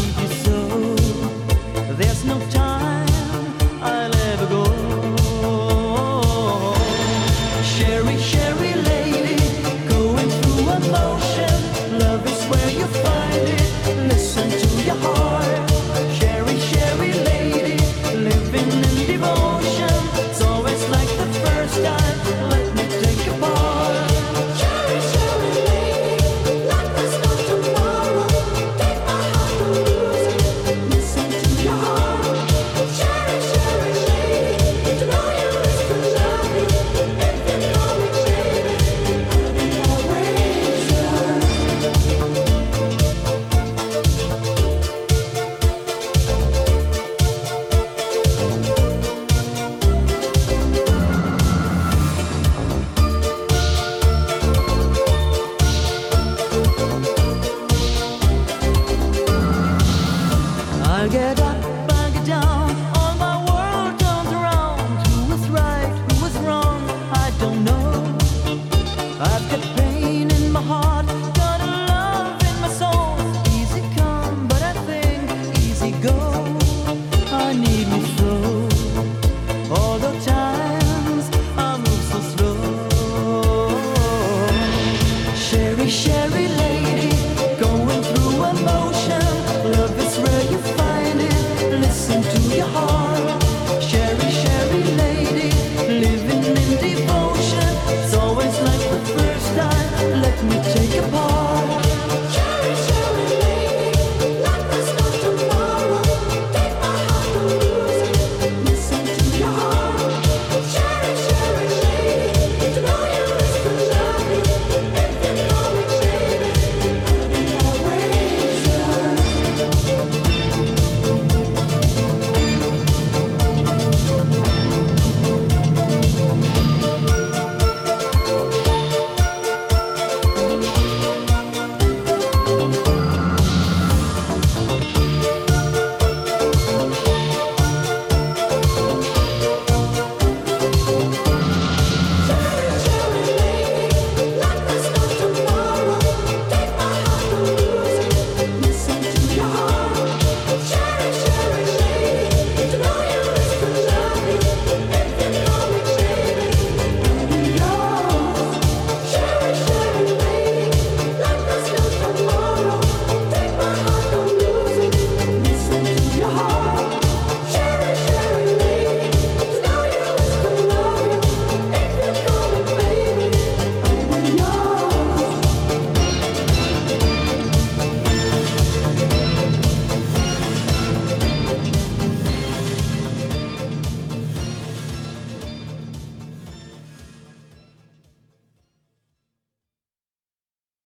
Thank you. get up.